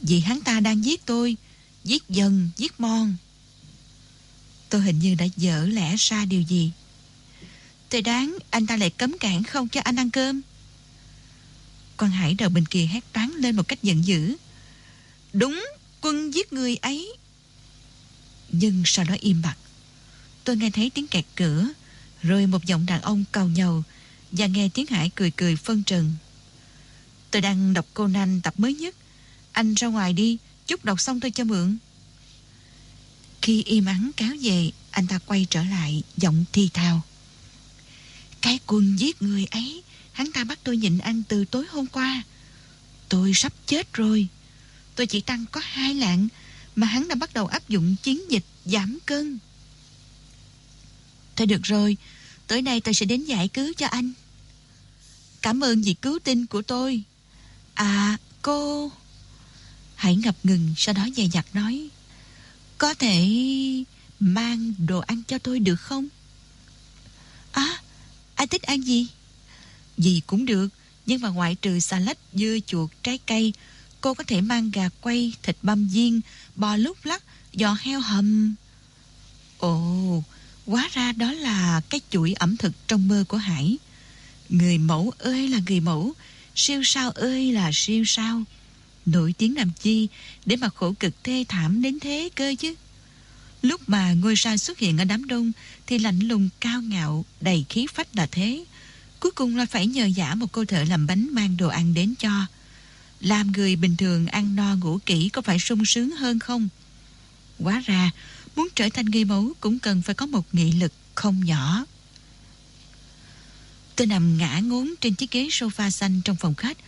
Vì hắn ta đang giết tôi Giết dần, giết mon. Tôi hình như đã dở lẽ ra điều gì. Tôi đoán anh ta lại cấm cản không cho anh ăn cơm. Con Hải đầu bên kia hét toán lên một cách giận dữ. Đúng, quân giết người ấy. Nhưng sau đó im bặt. Tôi nghe thấy tiếng kẹt cửa Rồi một giọng đàn ông cầu nhầu Và nghe tiếng Hải cười cười phân trần. Tôi đang đọc Conan tập mới nhất. Anh ra ngoài đi. Chút đọc xong tôi cho mượn. Khi im ắng cáo về, Anh ta quay trở lại, Giọng thi thào. Cái quân giết người ấy, Hắn ta bắt tôi nhịn ăn từ tối hôm qua. Tôi sắp chết rồi. Tôi chỉ tăng có hai lạng Mà hắn đã bắt đầu áp dụng chiến dịch giảm cân. Thôi được rồi, Tới đây tôi sẽ đến giải cứu cho anh. Cảm ơn vì cứu tinh của tôi. À cô. Hãy ngập ngừng, Sau đó dè dặt nói, Có thể mang đồ ăn cho tôi được không? À Anh thích ăn gì? Gì cũng được, Nhưng mà ngoại trừ xà lách dưa chuột, trái cây, Cô có thể mang gà quay, Thịt băm viên, Bò lúc lắc, Giò heo hầm. Ồ Hóa ra đó là cái chuỗi ẩm thực trong mơ của Hải. Người mẫu ơi là người mẫu, Siêu sao ơi là siêu sao. Nổi tiếng làm chi Để mà khổ cực thê thảm đến thế cơ chứ? Lúc mà ngôi sao xuất hiện ở đám đông Thì lạnh lùng cao ngạo Đầy khí phách là thế. Cuối cùng là phải nhờ giả một cô thợ làm bánh Mang đồ ăn đến cho. Làm người bình thường ăn no ngủ kỹ Có phải sung sướng hơn không? Quá ra Muốn trở thành người mẫu Cũng cần phải có một nghị lực không nhỏ. Tôi nằm ngã ngốn trên chiếc ghế sofa xanh trong phòng khách,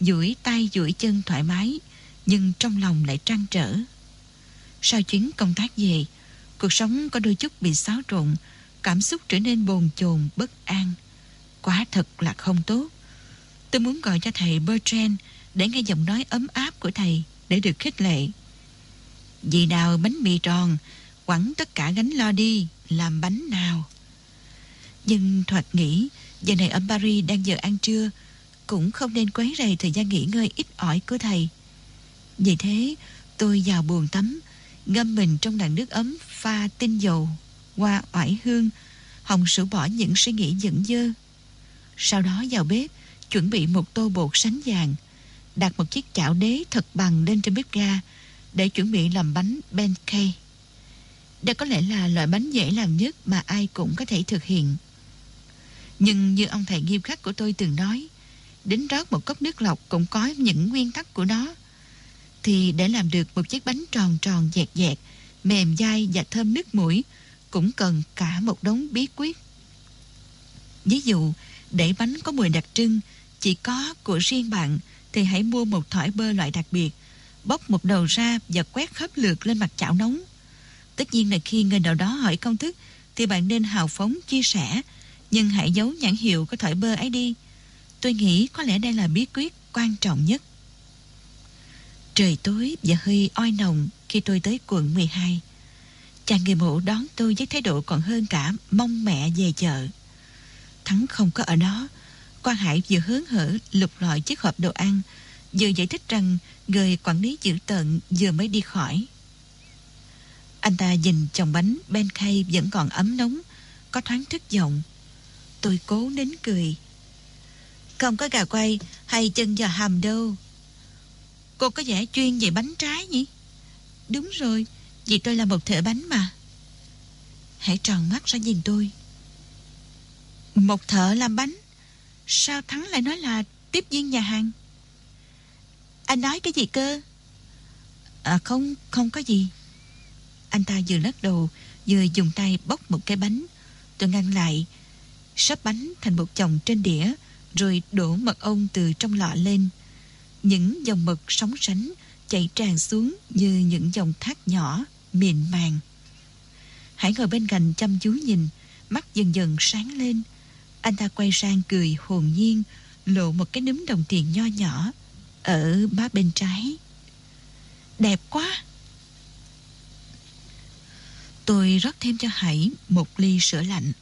duỗi tay duỗi chân thoải mái, nhưng trong lòng lại trăn trở. Sau chuyến công tác về, cuộc sống có đôi chút bị xáo trộn, cảm xúc trở nên bồn chồn, bất an. Quá thật là không tốt. Tôi muốn gọi cho thầy Bertrand để nghe giọng nói ấm áp của thầy để được khích lệ. Vì nào bánh mì tròn, quẳng tất cả gánh lo đi, làm bánh nào. Nhưng thoạt nghĩ Giờ này ở Paris đang giờ ăn trưa cũng không nên quấy rầy thời gian nghỉ ngơi ít ỏi của thầy. Vì thế tôi vào buồn tắm Ngâm mình trong làn nước ấm pha tinh dầu Qua oải hương Hồng sửa bỏ những suy nghĩ dẫn dơ. Sau đó vào bếp Chuẩn bị một tô bột sánh vàng Đặt một chiếc chảo đế thật bằng lên trên bếp ga Để chuẩn bị làm bánh pancake. Đây có lẽ là loại bánh dễ làm nhất Mà ai cũng có thể thực hiện. Nhưng như ông thầy nghiêm khắc của tôi từng nói, đến rót một cốc nước lọc cũng có những nguyên tắc của nó. Thì để làm được một chiếc bánh tròn tròn dẹt dẹt, mềm dai và thơm nước mũi, cũng cần cả một đống bí quyết. Ví dụ, để bánh có mùi đặc trưng, chỉ có của riêng bạn, thì hãy mua một thỏi bơ loại đặc biệt, bóc một đầu ra và quét khắp lượt lên mặt chảo nóng. Tất nhiên là khi người nào đó hỏi công thức, thì bạn nên hào phóng chia sẻ nhưng hãy giấu nhãn hiệu của thỏi bơ ấy đi Tôi nghĩ có lẽ đây là bí quyết quan trọng nhất. Trời tối và hơi oi nồng khi tôi tới quận 12 Chàng người mộ đón tôi với thái độ còn hơn cả mong mẹ về chợ. Thắng không có ở đó, Quang Hải vừa hớn hở lục lọi chiếc hộp đồ ăn, Vừa giải thích rằng người quản lý giữ tận vừa mới đi khỏi. Anh ta nhìn chồng bánh bên Khay vẫn còn ấm nóng, Có thoáng thất vọng Tôi cố nín cười. Không có gà quay hay chân giò hầm đâu. Cô có vẻ chuyên về bánh trái nhỉ? Đúng rồi, vì tôi là một thợ bánh mà. Hãy tròn mắt ra nhìn tôi. Một thợ làm bánh? Sao Thắng lại nói là tiếp viên nhà hàng? Anh nói cái gì cơ? À không, không có gì. Anh ta vừa lắc đầu, vừa dùng tay bóc một cái bánh. Tôi ngăn lại, sắp bánh thành một chồng trên đĩa, rồi đổ mật ong từ trong lọ lên. Những dòng mật sóng sánh chảy tràn xuống như những dòng thác nhỏ, mịn màng. Hải ngồi bên cạnh chăm chú nhìn, mắt dần dần sáng lên. Anh ta quay sang cười hồn nhiên, lộ một cái núm đồng tiền nho nhỏ ở má bên trái. Đẹp quá! Tôi rót thêm cho Hải một ly sữa lạnh.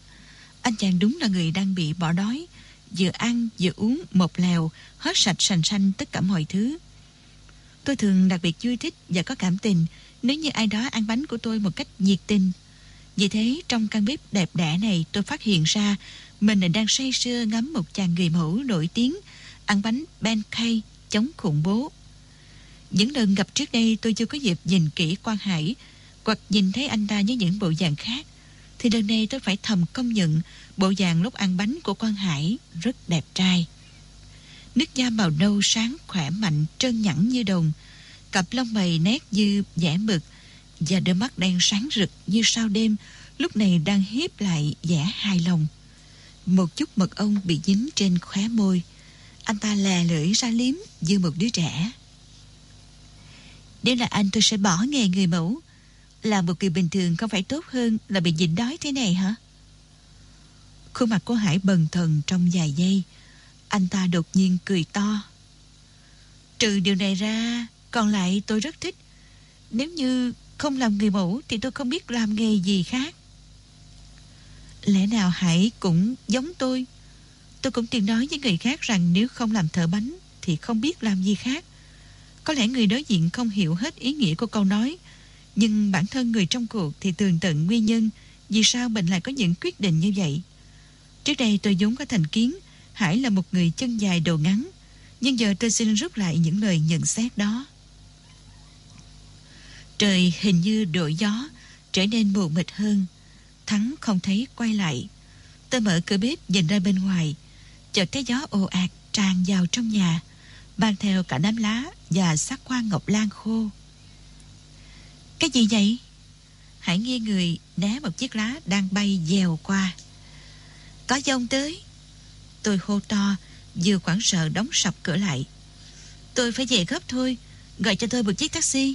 Anh chàng đúng là người đang bị bỏ đói Vừa ăn vừa uống một lèo Hết sạch sành xanh tất cả mọi thứ Tôi thường đặc biệt vui thích và có cảm tình nếu như ai đó ăn bánh của tôi một cách nhiệt tình. Vì thế, trong căn bếp đẹp đẽ này, tôi phát hiện ra mình đang say sưa ngắm một chàng người mẫu nổi tiếng ăn bánh pancake chống khủng bố. Những lần gặp trước đây tôi chưa có dịp nhìn kỹ quan Hải hoặc nhìn thấy anh ta với những bộ dạng khác thì lần này tôi phải thầm công nhận bộ dạng lúc ăn bánh của quan Hải rất đẹp trai. Nước da màu nâu sáng khỏe mạnh, trơn nhẵn như đồng cặp lông mày nét như vẽ mực và đôi mắt đen sáng rực như sao đêm, lúc này đang hiếp lại vẻ hài lòng. Một chút mật ong bị dính trên khóe môi. Anh ta lè lưỡi ra liếm như một đứa trẻ. Nếu là anh tôi sẽ bỏ nghề người mẫu. Là một người bình thường không phải tốt hơn là bị nhịn đói thế này hả? Khuôn mặt của Hải bần thần trong vài giây. Anh ta đột nhiên cười to. Trừ điều này ra, còn lại tôi rất thích. Nếu như không làm người mẫu thì tôi không biết làm nghề gì khác. Lẽ nào Hải cũng giống tôi? Tôi cũng từng nói với người khác rằng nếu không làm thợ bánh thì không biết làm gì khác. Có lẽ người đối diện không hiểu hết ý nghĩa của câu nói, nhưng bản thân người trong cuộc thì tường tận nguyên nhân vì sao mình lại có những quyết định như vậy. Trước đây tôi vốn có thành kiến Hải là một người chân dài đầu ngắn, nhưng giờ tôi xin rút lại những lời nhận xét đó. Trời hình như đổi gió, trở nên mù mịt hơn. Thắng không thấy quay lại. Tôi mở cửa bếp nhìn ra bên ngoài. Chợt thấy gió ồ ạt tràn vào trong nhà, mang theo cả đám lá và sắc hoa ngọc lan khô. Cái gì vậy? Hãy nghiêng người né một chiếc lá đang bay dèo qua. Có dông tới. Tôi hô to, vừa quảng sợ đóng sập cửa lại. Tôi phải về gấp thôi, gọi cho tôi một chiếc taxi.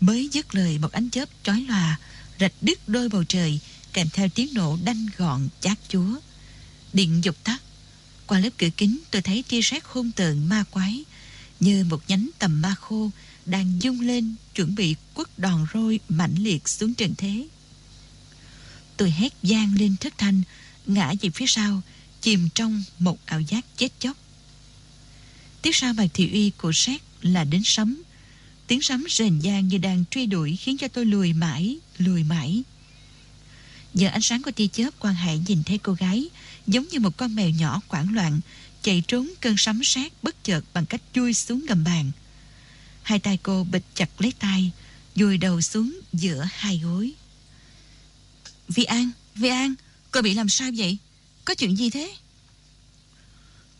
Mới dứt lời một ánh chớp chói lòa, rạch đứt đôi bầu trời, kèm theo tiếng nổ đanh gọn chát chúa. Điện dục tắt. Qua lớp cửa kính tôi thấy tia sét hung tợn ma quái, như một nhánh tầm ma khô đang dung lên chuẩn bị quất đòn roi mãnh liệt xuống trần thế. Tôi hét gian lên thất thanh, ngã về phía sau, chìm trong một ảo giác chết chóc. Tiếp sau bài thị uy của Séc là đến sấm. Tiếng sấm rền vang như đang truy đuổi khiến cho tôi lùi mãi, lùi mãi. Giờ ánh sáng của tia chớp quan hệ nhìn thấy cô gái giống như một con mèo nhỏ quảng loạn chạy trốn cơn sấm sét bất chợt bằng cách chui xuống gầm bàn. Hai tay cô bịch chặt lấy tay, dùi đầu xuống giữa hai gối. Vi An, Vi An, cô bị làm sao vậy? Có chuyện gì thế?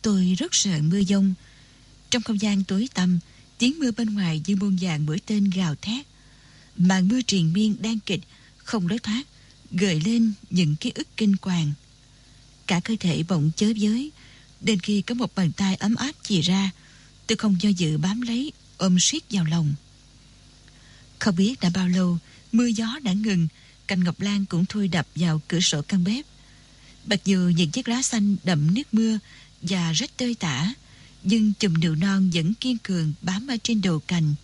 Tôi rất sợ mưa dông. Trong không gian tối tăm, tiếng mưa bên ngoài như muôn vàng mũi tên gào thét. Màn mưa triền miên đang kịch, không lối thoát, gợi lên những ký ức kinh hoàng. Cả cơ thể bỗng chớ giới, đến khi có một bàn tay ấm áp chìa ra, tôi không do dự bám lấy, ôm siết vào lòng. Không biết đã bao lâu, mưa gió đã ngừng, cành ngọc lan cũng thôi đập vào cửa sổ căn bếp. Mặc dù những chiếc lá xanh đậm nước mưa và rất tơi tả, nhưng chùm nụ non vẫn kiên cường bám ở trên đầu cành.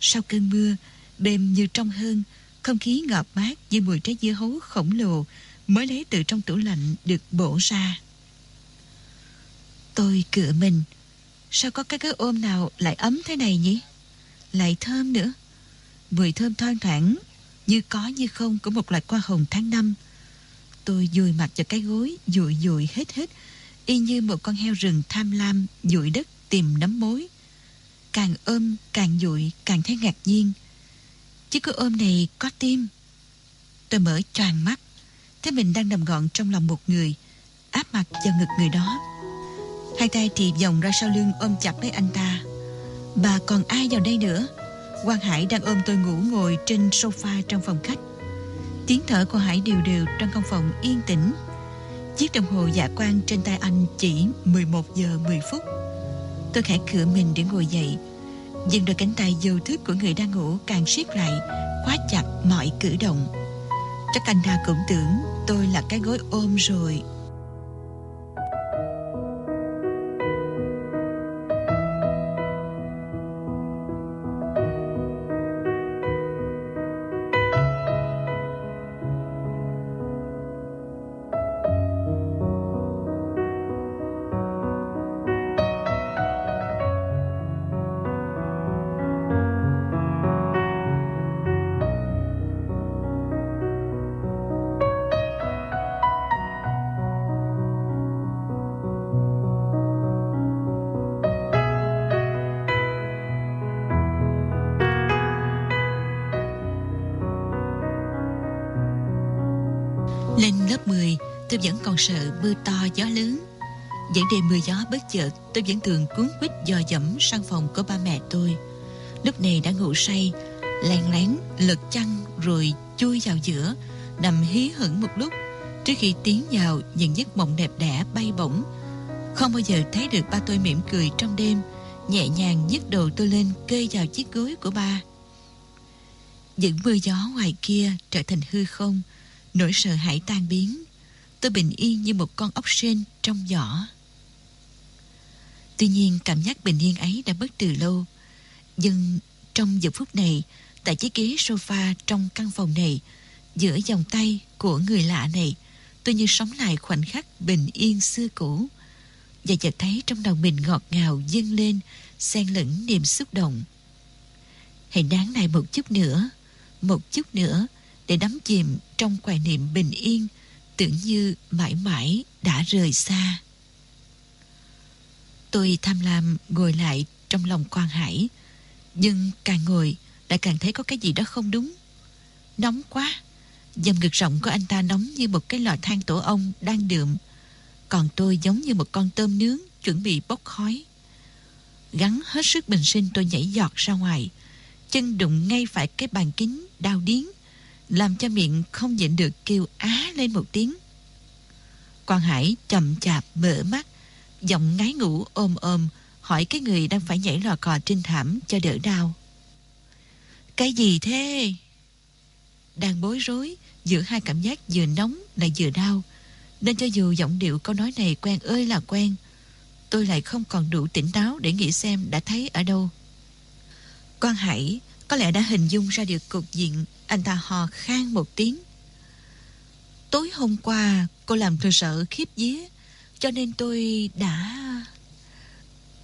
Sau cơn mưa, đêm như trong hơn, không khí ngọt mát với mùi trái dưa hấu khổng lồ mới lấy từ trong tủ lạnh được bổ ra. Tôi cựa mình, sao có cái cái ôm nào lại ấm thế này nhỉ? Lại thơm nữa. Mùi thơm thoang thoảng, như có như không của một loại hoa hồng tháng năm. Tôi dùi mặt vào cái gối, dụi dụi hết hết, y như một con heo rừng tham lam dụi đất tìm nấm mối. Càng ôm, càng dụi, càng thấy ngạc nhiên. chứ cái ôm này có tim. Tôi mở choàng mắt, thấy mình đang nằm gọn trong lòng một người, áp mặt vào ngực người đó. Hai tay thì vòng ra sau lưng ôm chặt lấy anh ta. Bà còn ai vào đây nữa? Quang Hải đang ôm tôi ngủ ngồi trên sofa trong phòng khách. Tiếng thở của Hải đều đều trong căn phòng yên tĩnh. Chiếc đồng hồ dạ quang trên tay anh chỉ 11 giờ 10 phút. Tôi khẽ cửa mình để ngồi dậy. Nhưng đôi cánh tay dầu thức của người đang ngủ càng siết lại, khóa chặt mọi cử động. Chắc anh ta cũng tưởng tôi là cái gối ôm rồi tôi vẫn còn sợ mưa to gió lớn. Dẫn đề mưa gió bất chợt, tôi vẫn thường cuốn quýt dò dẫm sang phòng của ba mẹ tôi. Lúc này đã ngủ say, lén lén lật chăn rồi chui vào giữa, nằm hí hửng một lúc trước khi tiến vào những giấc mộng đẹp đẽ bay bổng. Không bao giờ thấy được ba tôi mỉm cười trong đêm, nhẹ nhàng nhấc đầu tôi lên kê vào chiếc gối của ba. Những mưa gió ngoài kia trở thành hư không, nỗi sợ hãi tan biến. Tôi bình yên như một con ốc sên trong giỏ. Tuy nhiên cảm giác bình yên ấy đã mất từ lâu. Nhưng trong giờ phút này, tại chiếc ghế sofa trong căn phòng này, giữa vòng tay của người lạ này, tôi như sống lại khoảnh khắc bình yên xưa cũ. Và chợt thấy trong đầu mình ngọt ngào dâng lên, xen lẫn niềm xúc động. Hãy đáng lại một chút nữa, một chút nữa để đắm chìm trong hoài niệm bình yên, tưởng như mãi mãi đã rời xa. Tôi tham lam ngồi lại trong lòng quan hải, nhưng càng ngồi lại càng thấy có cái gì đó không đúng. Nóng quá, dầm ngực rộng của anh ta nóng như một cái lò than tổ ong đang đượm, còn tôi giống như một con tôm nướng chuẩn bị bốc khói. Gắn hết sức bình sinh tôi nhảy giọt ra ngoài, chân đụng ngay phải cái bàn kính đau điếng, làm cho miệng không nhịn được kêu á lên một tiếng. Quang Hải chậm chạp mở mắt, giọng ngái ngủ ôm ôm, hỏi cái người đang phải nhảy lò cò trên thảm cho đỡ đau. Cái gì thế? Đang bối rối giữa hai cảm giác vừa nóng lại vừa đau, nên cho dù giọng điệu câu nói này quen ơi là quen, tôi lại không còn đủ tỉnh táo để nghĩ xem đã thấy ở đâu. Quang Hải có lẽ đã hình dung ra được cục diện. Anh ta hò khan một tiếng. Tối hôm qua, Cô làm tôi sợ khiếp vía, Cho nên tôi đã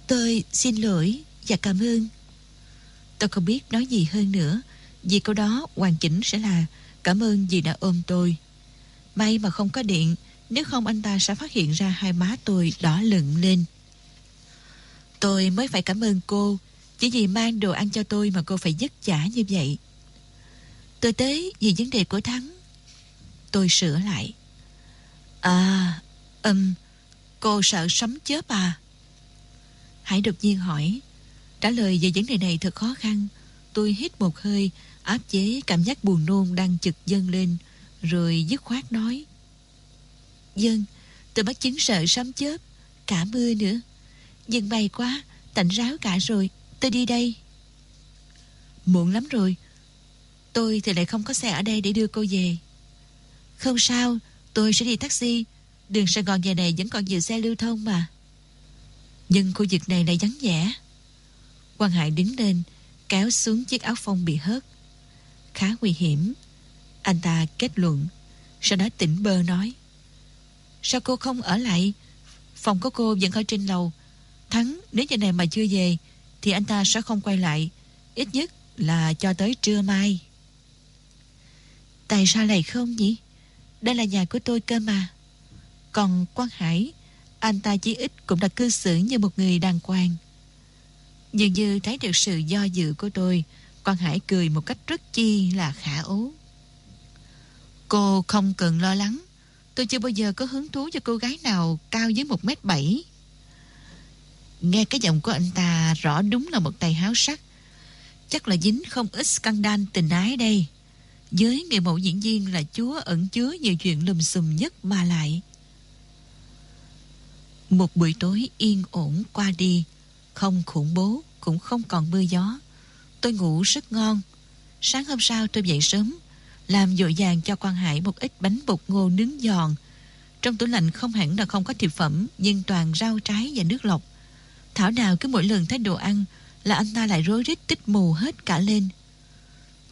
Tôi xin lỗi Và cảm ơn. Tôi không biết nói gì hơn nữa, Vì câu đó hoàn chỉnh sẽ là, Cảm ơn vì đã ôm tôi. May mà không có điện, Nếu không anh ta sẽ phát hiện ra hai má tôi đỏ lựng lên. Tôi mới phải cảm ơn cô chỉ vì mang đồ ăn cho tôi mà cô phải dứt trả như vậy. Tôi tới vì vấn đề của Thắng. Tôi sửa lại. À, ừm, cô sợ sấm chớp à? Hải đột nhiên hỏi. Trả lời về vấn đề này thật khó khăn. Tôi hít một hơi, áp chế cảm giác buồn nôn đang chực dâng lên, rồi dứt khoát nói. Dân, tôi bắt chứng sợ sấm chớp, cả mưa nữa. Nhưng may quá, tạnh ráo cả rồi, Tôi đi đây. Muộn lắm rồi. Tôi thì lại không có xe ở đây để đưa cô về. Không sao, Tôi sẽ đi taxi. Đường Sài Gòn về này vẫn còn nhiều xe lưu thông mà. Nhưng khu vực này lại vắng vẻ. Quang Hải đứng lên, Kéo xuống chiếc áo phông bị hớt. Khá nguy hiểm. Anh ta kết luận. Sau đó tỉnh bơ nói. Sao cô không ở lại? Phòng của cô vẫn ở trên lầu. Thắng, nếu giờ này mà chưa về thì anh ta sẽ không quay lại, ít nhất là cho tới trưa mai. Tại sao lại không nhỉ? Đây là nhà của tôi cơ mà. Còn Quang Hải, anh ta chỉ ít cũng đã cư xử như một người đàng hoàng. Dường như thấy được sự do dự của tôi, Quang Hải cười một cách rất chi là khả ố. Cô không cần lo lắng. Tôi chưa bao giờ có hứng thú cho cô gái nào cao dưới một mét bảy. Nghe cái giọng của anh ta rõ đúng là một tay háo sắc. Chắc là dính không ít scandal tình ái đây. Với người mẫu diễn viên là chúa ẩn chứa nhiều chuyện lùm xùm nhất mà lại. Một buổi tối yên ổn qua đi, không khủng bố, cũng không còn mưa gió. Tôi ngủ rất ngon. Sáng hôm sau tôi dậy sớm, làm dội dàng cho quang Hải một ít bánh bột ngô nướng giòn. Trong tủ lạnh không hẳn là không có thực phẩm, nhưng toàn rau trái và nước lọc. Thảo nào cứ mỗi lần thấy đồ ăn là anh ta lại rối rít tích mù hết cả lên.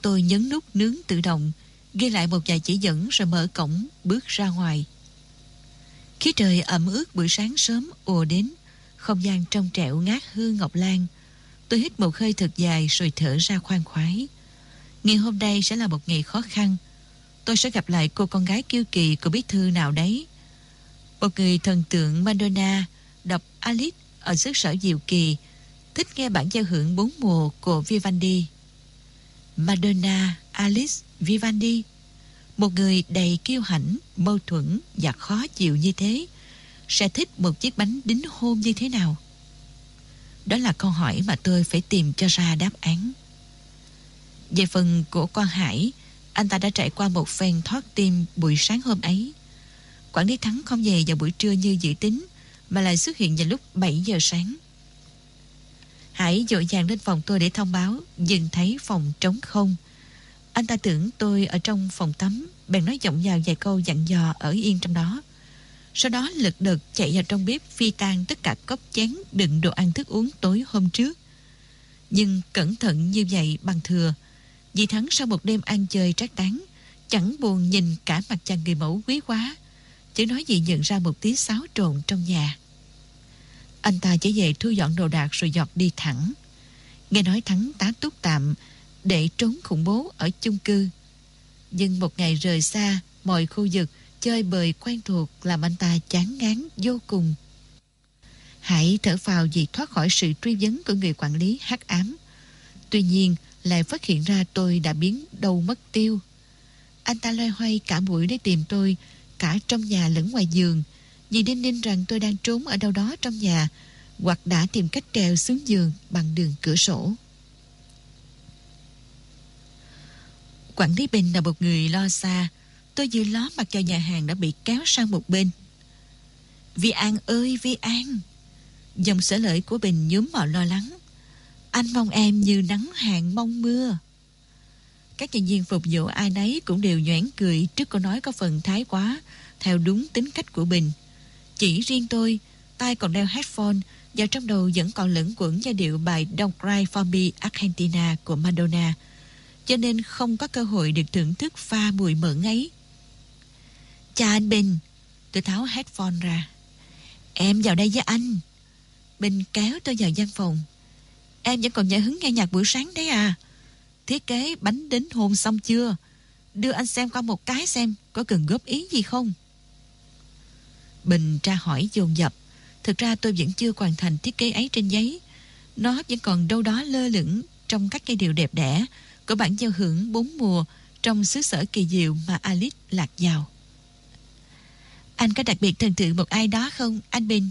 Tôi nhấn nút nướng tự động, ghi lại một vài chỉ dẫn rồi mở cổng, bước ra ngoài. Khí trời ẩm ướt buổi sáng sớm ùa đến, không gian trong trẻo ngát hương ngọc lan. Tôi hít một hơi thật dài rồi thở ra khoan khoái. Ngày hôm nay sẽ là một ngày khó khăn. Tôi sẽ gặp lại cô con gái kiêu kỳ của bí thư nào đấy. Một người thần tượng Madonna đọc Alice ở xứ sở Diệu Kỳ thích nghe bản giao hưởng bốn mùa của Vivaldi. Madonna Alice Vivaldi Một người đầy kiêu hãnh, mâu thuẫn và khó chịu như thế sẽ thích một chiếc bánh đính hôn như thế nào? Đó là câu hỏi mà tôi phải tìm cho ra đáp án. Về phần của Quang Hải, anh ta đã trải qua một phen thoát tim buổi sáng hôm ấy. Quản lý Thắng không về vào buổi trưa như dự tính, mà lại xuất hiện vào lúc 7 giờ sáng. Hải dội dàng lên phòng tôi để thông báo, dừng thấy phòng trống không. Anh ta tưởng tôi ở trong phòng tắm, bèn nói giọng vào vài câu dặn dò ở yên trong đó. Sau đó lực đật chạy vào trong bếp phi tan tất cả cốc chén đựng đồ ăn thức uống tối hôm trước. Nhưng cẩn thận như vậy bằng thừa, vì Thắng sau một đêm ăn chơi trác tán, chẳng buồn nhìn cả mặt chàng người mẫu quý quá, chỉ nói gì nhận ra một tí xáo trộn trong nhà. Anh ta trở về thu dọn đồ đạc rồi dọt đi thẳng. Nghe nói Thắng tá túc tạm để trốn khủng bố ở chung cư. Nhưng một ngày rời xa, mọi khu vực chơi bời quen thuộc làm anh ta chán ngán vô cùng. Hãy thở phào vì thoát khỏi sự truy vấn của người quản lý hắc ám. Tuy nhiên, lại phát hiện ra tôi đã biến đâu mất tiêu. Anh ta loay hoay cả buổi để tìm tôi, cả trong nhà lẫn ngoài giường, vì đinh ninh rằng tôi đang trốn ở đâu đó trong nhà, hoặc đã tìm cách trèo xuống giường bằng đường cửa sổ. Quản lý Bình là một người lo xa, tôi vừa ló mặt cho nhà hàng đã bị kéo sang một bên. Vi An ơi Vi An! Dòng sở lợi của Bình nhúm mọ lo lắng. Anh mong em như nắng hạn mong mưa. Các nhân viên phục vụ ai nấy cũng đều nhoảng cười trước câu nói có phần thái quá, theo đúng tính cách của Bình. Chỉ riêng tôi, tai còn đeo headphone và trong đầu vẫn còn lẫn quẩn giai điệu bài Don't Cry For Me Argentina của Madonna, cho nên không có cơ hội được thưởng thức pha mùi mỡ ấy. Chào anh Bình, tôi tháo headphone ra. Em vào đây với anh. Bình kéo tôi vào văn phòng. Em vẫn còn nhớ hứng nghe nhạc buổi sáng đấy à Thiết kế bánh đến hôn xong chưa Đưa anh xem qua một cái xem Có cần góp ý gì không Bình tra hỏi dồn dập Thực ra tôi vẫn chưa hoàn thành thiết kế ấy trên giấy Nó vẫn còn đâu đó lơ lửng Trong các cây điều đẹp đẽ Của bản giao hưởng bốn mùa Trong xứ sở kỳ diệu mà Alice lạc vào Anh có đặc biệt thần tượng một ai đó không, Anh Bình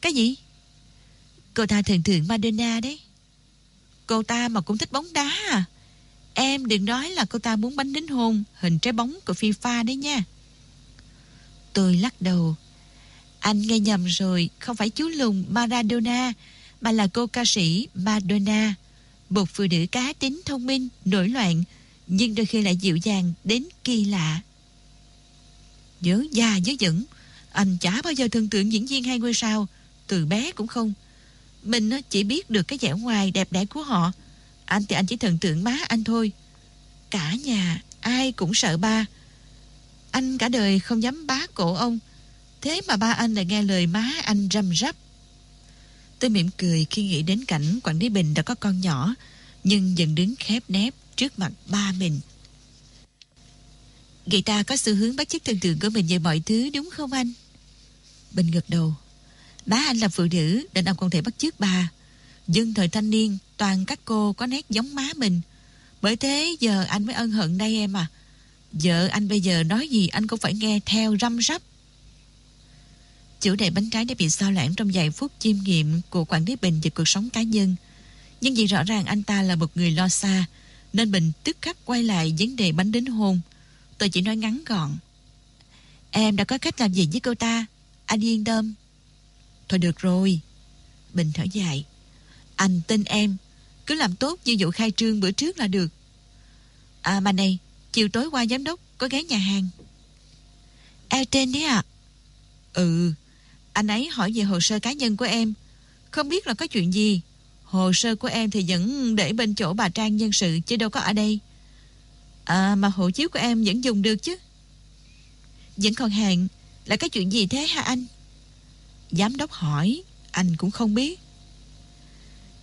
Cái gì Cô ta thần tượng Madonna đấy. Cô ta mà cũng thích bóng đá à? Em đừng nói là cô ta muốn bánh đính hôn, hình trái bóng của FIFA đấy nha. Tôi lắc đầu. Anh nghe nhầm rồi, không phải chú lùng Maradona, mà là cô ca sĩ Madonna. Một phụ nữ cá tính thông minh, nổi loạn, nhưng đôi khi lại dịu dàng đến kỳ lạ. Nhớ già nhớ dẫn, anh chả bao giờ thần tượng diễn viên hay ngôi sao, từ bé cũng không. Mình chỉ biết được cái vẻ ngoài đẹp đẽ của họ Anh thì anh chỉ thần tượng má anh thôi Cả nhà ai cũng sợ ba anh cả đời không dám bá cổ ông. Thế mà ba anh lại nghe lời má anh răm rắp. Tôi mỉm cười khi nghĩ đến cảnh Quản lý Bình đã có con nhỏ, Nhưng dần đứng khép nép trước mặt ba mình. Người ta có xu hướng bắt chước thần tượng của mình về mọi thứ, đúng không anh? Bình gật đầu. Bá anh là phụ nữ Nên ông không thể bắt chước bà. Dân thời thanh niên, Toàn các cô có nét giống má mình. Bởi thế giờ anh mới ân hận đây em à. Vợ anh bây giờ nói gì Anh cũng phải nghe theo răm rắp Chủ đề bánh trái đã bị sao lãng Trong vài phút chiêm nghiệm Của quản lý Bình về cuộc sống cá nhân Nhưng vì rõ ràng anh ta là một người lo xa Nên Bình tức khắc quay lại Vấn đề bánh đính hôn Tôi chỉ nói ngắn gọn Em đã có cách làm gì với cô ta Anh yên tâm Thôi được rồi. Bình thở dài. Anh tin em. Cứ làm tốt như vụ khai trương bữa trước là được. À mà này, chiều tối qua giám đốc có ghé nhà hàng. Eo trên đấy à? Ừ, anh ấy hỏi về hồ sơ cá nhân của em. Không biết là có chuyện gì. Hồ sơ của em thì vẫn để bên chỗ bà Trang nhân sự chứ đâu có ở đây. À mà hộ chiếu của em vẫn dùng được chứ. Vẫn còn hạn là cái chuyện gì thế hả anh? Giám đốc hỏi Anh cũng không biết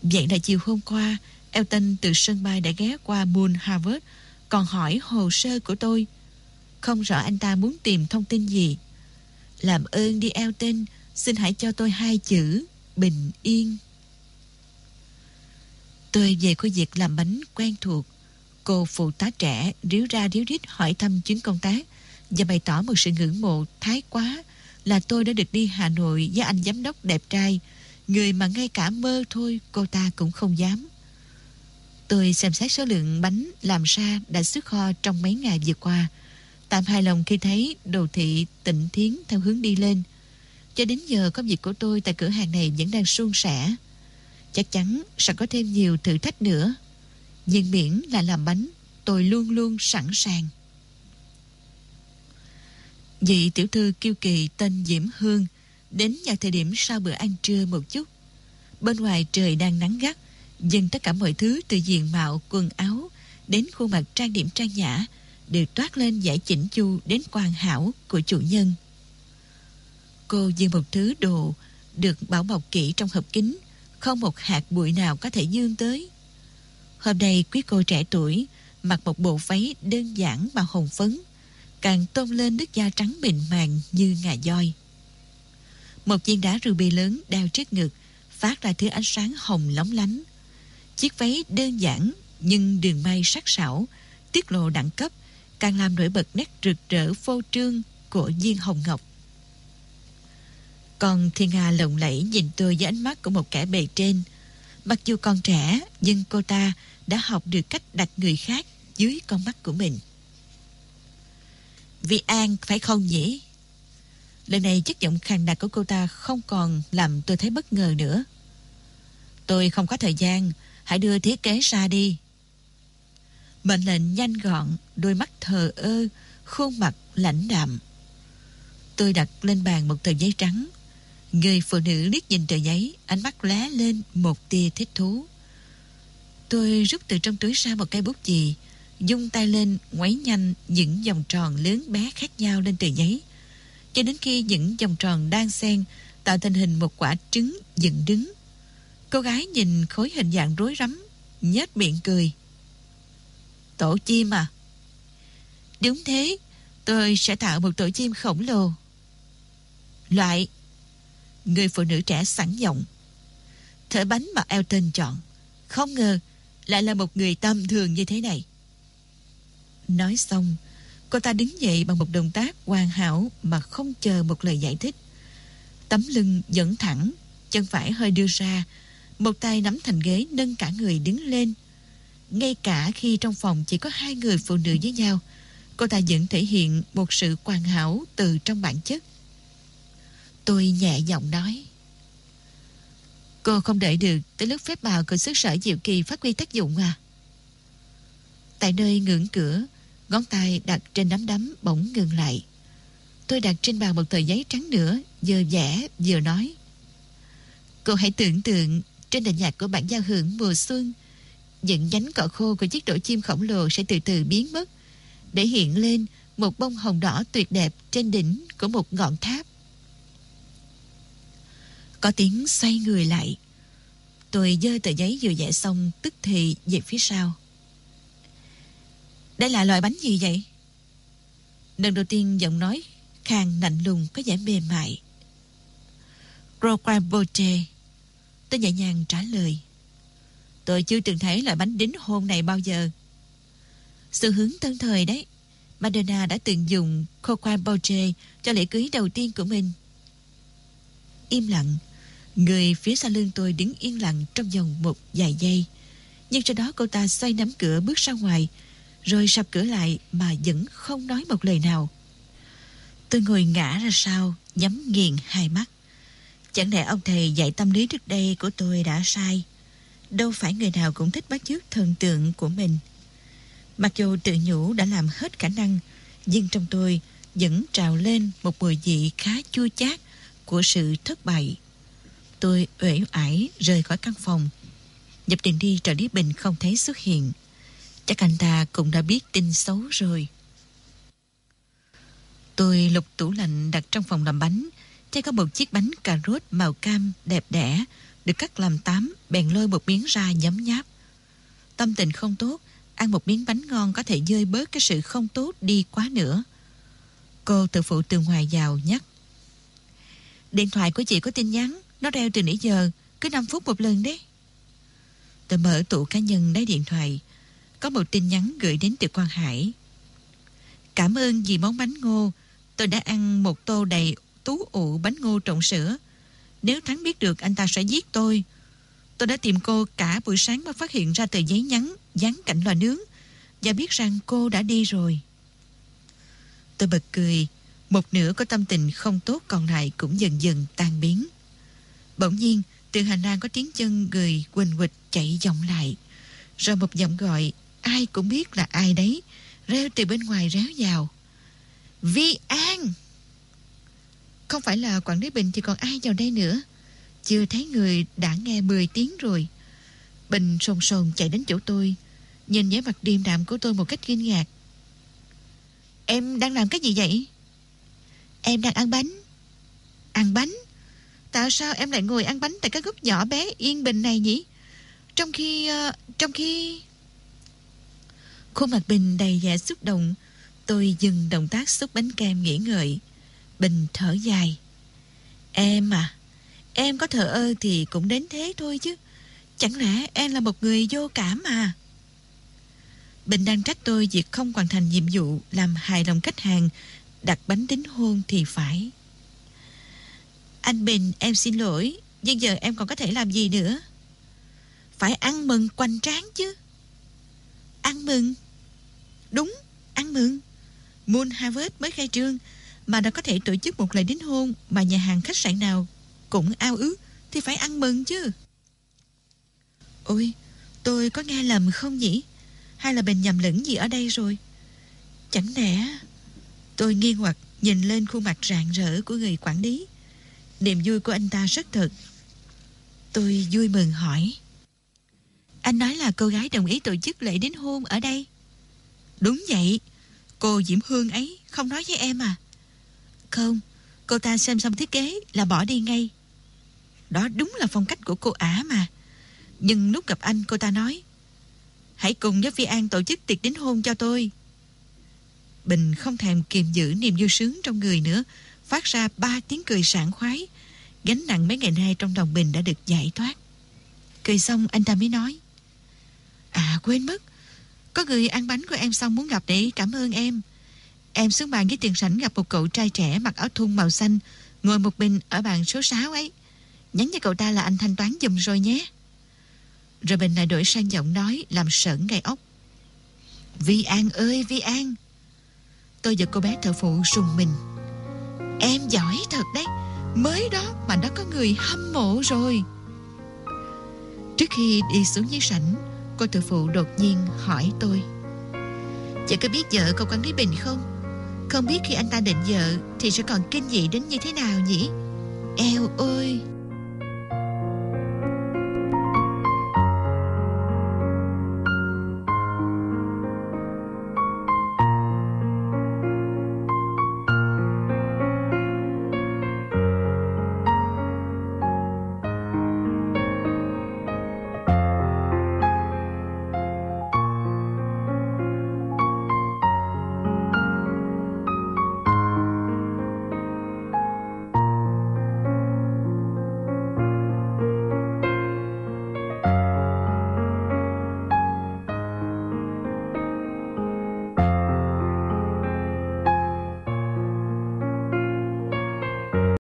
Vậy là chiều hôm qua Elton từ sân bay đã ghé qua Moon Harvard còn hỏi hồ sơ của tôi. Không rõ anh ta muốn tìm thông tin gì. Làm ơn đi eo tên, Xin hãy cho tôi hai chữ Bình yên. Tôi về khu việc làm bánh quen thuộc. Cô phụ tá trẻ ríu ra ríu rít hỏi thăm chuyến công tác và bày tỏ một sự ngưỡng mộ thái quá là tôi đã được đi Hà Nội với anh giám đốc đẹp trai, người mà ngay cả mơ thôi cô ta cũng không dám. Tôi xem xét số lượng bánh làm ra đã xuất kho trong mấy ngày vừa qua. Tạm hài lòng khi thấy đồ thị tịnh thiến theo hướng đi lên. Cho đến giờ công việc của tôi tại cửa hàng này vẫn đang suôn sẻ. Chắc chắn sẽ có thêm nhiều thử thách nữa. Nhưng miễn là làm bánh, tôi luôn luôn sẵn sàng. Vị tiểu thư kiêu kỳ tên Diễm Hương đến vào thời điểm sau bữa ăn trưa một chút. Bên ngoài trời đang nắng gắt, nhưng tất cả mọi thứ từ diện mạo, quần áo đến khuôn mặt trang điểm trang nhã đều toát lên giải chỉnh chu đến hoàn hảo của chủ nhân. Cô dương một thứ đồ được bảo bọc kỹ trong hộp kính, không một hạt bụi nào có thể dương tới. Hôm nay quý cô trẻ tuổi mặc một bộ váy đơn giản mà hồng phấn, càng tôn lên nước da trắng mịn màng như ngà voi. Một viên đá ruby lớn đeo trước ngực, phát ra thứ ánh sáng hồng lóng lánh. Chiếc váy đơn giản nhưng đường may sắc sảo, tiết lộ đẳng cấp, càng làm nổi bật nét rực rỡ phô trương của viên hồng ngọc. Còn Thiên Nga lộng lẫy nhìn tôi với ánh mắt của một kẻ bề trên. Mặc dù còn trẻ, nhưng cô ta đã học được cách đặt người khác dưới con mắt của mình. Vì An phải không nhỉ? Lần này chất giọng khàn đặc của cô ta không còn làm tôi thấy bất ngờ nữa. Tôi không có thời gian, hãy đưa thiết kế ra đi. Mệnh lệnh nhanh gọn, đôi mắt thờ ơ, khuôn mặt lãnh đạm. Tôi đặt lên bàn một tờ giấy trắng. Người phụ nữ liếc nhìn tờ giấy, ánh mắt lóe lên một tia thích thú. Tôi rút từ trong túi ra một cây bút chì, dung tay lên ngoáy nhanh những vòng tròn lớn bé khác nhau lên tờ giấy. Cho đến khi những vòng tròn đang xen tạo thành hình một quả trứng dựng đứng. Cô gái nhìn khối hình dạng rối rắm, nhếch miệng cười. Tổ chim à? Đúng thế, tôi sẽ tạo một tổ chim khổng lồ. Loại Người phụ nữ trẻ sẵn giọng Thở bánh mà Elton chọn Không ngờ lại là một người tâm thường như thế này Nói xong Cô ta đứng dậy bằng một động tác hoàn hảo Mà không chờ một lời giải thích Tấm lưng dẫn thẳng Chân phải hơi đưa ra một tay nắm thành ghế, nâng cả người đứng lên. Ngay cả khi trong phòng chỉ có hai người phụ nữ với nhau, Cô ta vẫn thể hiện một sự hoàn hảo từ trong bản chất. Tôi nhẹ giọng nói, Cô không đợi được Tới lúc phép bào của sức sở diệu kỳ phát huy tác dụng à? Tại nơi ngưỡng cửa, Ngón tay đặt trên nắm đấm bỗng ngừng lại. Tôi đặt trên bàn một tờ giấy trắng nữa, Vừa vẽ vừa nói, Cô hãy tưởng tượng trên nền nhạc của bản giao hưởng mùa xuân, Những nhánh cỏ khô của chiếc tổ chim khổng lồ Sẽ từ từ biến mất, Để hiện lên một bông hồng đỏ tuyệt đẹp Trên đỉnh của một ngọn tháp có tiếng xoay người lại. Tôi dơ tờ giấy vừa vẽ xong, tức thì về phía sau. Đây là loại bánh gì vậy? Lần đầu tiên giọng nói khang lạnh lùng có vẻ mềm mại. Croquembote. Tôi nhẹ nhàng trả lời. Tôi chưa từng thấy loại bánh đính hôn này bao giờ. Sự hướng tân thời đấy. Madonna đã từng dùng Croquembote cho lễ cưới đầu tiên của mình. Im lặng, Người phía sau lưng tôi đứng yên lặng trong vòng một vài giây. Nhưng sau đó cô ta xoay nắm cửa bước ra ngoài, rồi sập cửa lại mà vẫn không nói một lời nào. Tôi ngồi ngã ra sau, nhắm nghiền hai mắt. Chẳng lẽ ông thầy dạy tâm lý trước đây của tôi đã sai? Đâu phải người nào cũng thích bắt chước thần tượng của mình. Mặc dù tự nhủ đã làm hết khả năng, nhưng trong tôi vẫn trào lên một mùi vị khá chua chát của sự thất bại. Tôi uể oải rời khỏi căn phòng. Nhập điện đi trợ lý Bình không thấy xuất hiện. Chắc anh ta cũng đã biết tin xấu rồi. Tôi lục tủ lạnh đặt trong phòng làm bánh. Thấy có một chiếc bánh cà rốt màu cam đẹp đẽ được cắt làm tám bèn lôi một miếng ra nhấm nháp. Tâm tình không tốt, ăn một miếng bánh ngon có thể dơi bớt cái sự không tốt đi quá nữa. Cô tự phụ từ ngoài vào nhắc. Điện thoại của chị có tin nhắn. Nó reo từ nãy giờ Cứ 5 phút một lần đấy Tôi mở tủ cá nhân lấy điện thoại có một tin nhắn gửi đến từ Quang Hải. Cảm ơn vì món bánh ngô. Tôi đã ăn một tô đầy tú ụ bánh ngô trộn sữa. Nếu Thắng biết được anh ta sẽ giết tôi. Tôi đã tìm cô cả buổi sáng mới phát hiện ra tờ giấy nhắn dán cạnh lò nướng và biết rằng cô đã đi rồi. Tôi bật cười, một nửa có tâm tình không tốt còn lại cũng dần dần tan biến. Bỗng nhiên, từ hành lang có tiếng chân người quỳnh quịch chạy vọng lại. Rồi một giọng gọi, ai cũng biết là ai đấy, reo từ bên ngoài réo vào. Vi An! Không phải là quản lý Bình thì còn ai vào đây nữa. Chưa thấy người đã nghe 10 tiếng rồi. Bình sồn sồn chạy đến chỗ tôi, nhìn vẻ mặt điềm đạm của tôi một cách kinh ngạc. Em đang làm cái gì vậy? Em đang ăn bánh. Ăn bánh? Tại sao em lại ngồi ăn bánh tại cái góc nhỏ bé yên bình này nhỉ? Trong khi... Uh, trong khi... Khuôn mặt Bình đầy vẻ xúc động. Tôi dừng động tác xúc bánh kem nghỉ ngợi. Bình thở dài. Em à, em có thờ ơ thì cũng đến thế thôi chứ. Chẳng lẽ em là một người vô cảm à? Bình đang trách tôi việc không hoàn thành nhiệm vụ làm hài lòng khách hàng đặt bánh đính hôn thì phải. Anh Bình, em xin lỗi, nhưng giờ em còn có thể làm gì nữa? Phải ăn mừng quanh tráng chứ. Ăn mừng? Đúng, ăn mừng. Moon Harvest mới khai trương mà đã có thể tổ chức một lễ đính hôn mà nhà hàng khách sạn nào cũng ao ước thì phải ăn mừng chứ. Ôi, tôi có nghe lầm không nhỉ? Hay là Bình nhầm lẫn gì ở đây rồi? Chẳng lẽ... Tôi nghi hoặc nhìn lên khuôn mặt rạng rỡ của người quản lý. Niềm vui của anh ta rất thật. Tôi vui mừng hỏi. Anh nói là cô gái đồng ý tổ chức lễ đính hôn ở đây. Đúng vậy. Cô Diễm Hương ấy không nói với em à? Không, cô ta xem xong thiết kế là bỏ đi ngay. Đó đúng là phong cách của cô ả mà. Nhưng lúc gặp anh cô ta nói Hãy cùng với Vi An tổ chức tiệc đính hôn cho tôi. Bình không thèm kiềm giữ niềm vui sướng trong người nữa, phát ra ba tiếng cười sảng khoái. Gánh nặng mấy ngày nay trong lòng Bình đã được giải thoát. Cười xong anh ta mới nói À quên mất Có người ăn bánh của em xong muốn gặp để cảm ơn em Em xuống bàn với tiền sảnh gặp một cậu trai trẻ mặc áo thun màu xanh, Ngồi một mình ở bàn số 6 ấy. Nhắn cho cậu ta là anh thanh toán giùm rồi nhé. Rồi Bình lại đổi sang giọng nói, Làm sợn gai ốc. Vi An ơi, Vi An. Tôi và cô bé thợ phụ sùng mình. Em giỏi thật đấy, Mới đó mà đã có người hâm mộ rồi. Trước khi đi xuống dưới sảnh, Cô thợ phụ đột nhiên hỏi tôi. Chị có biết vợ cậu quản lý Bình không? Không biết khi anh ta định vợ Thì sẽ còn kinh dị đến như thế nào nhỉ? Eo ơi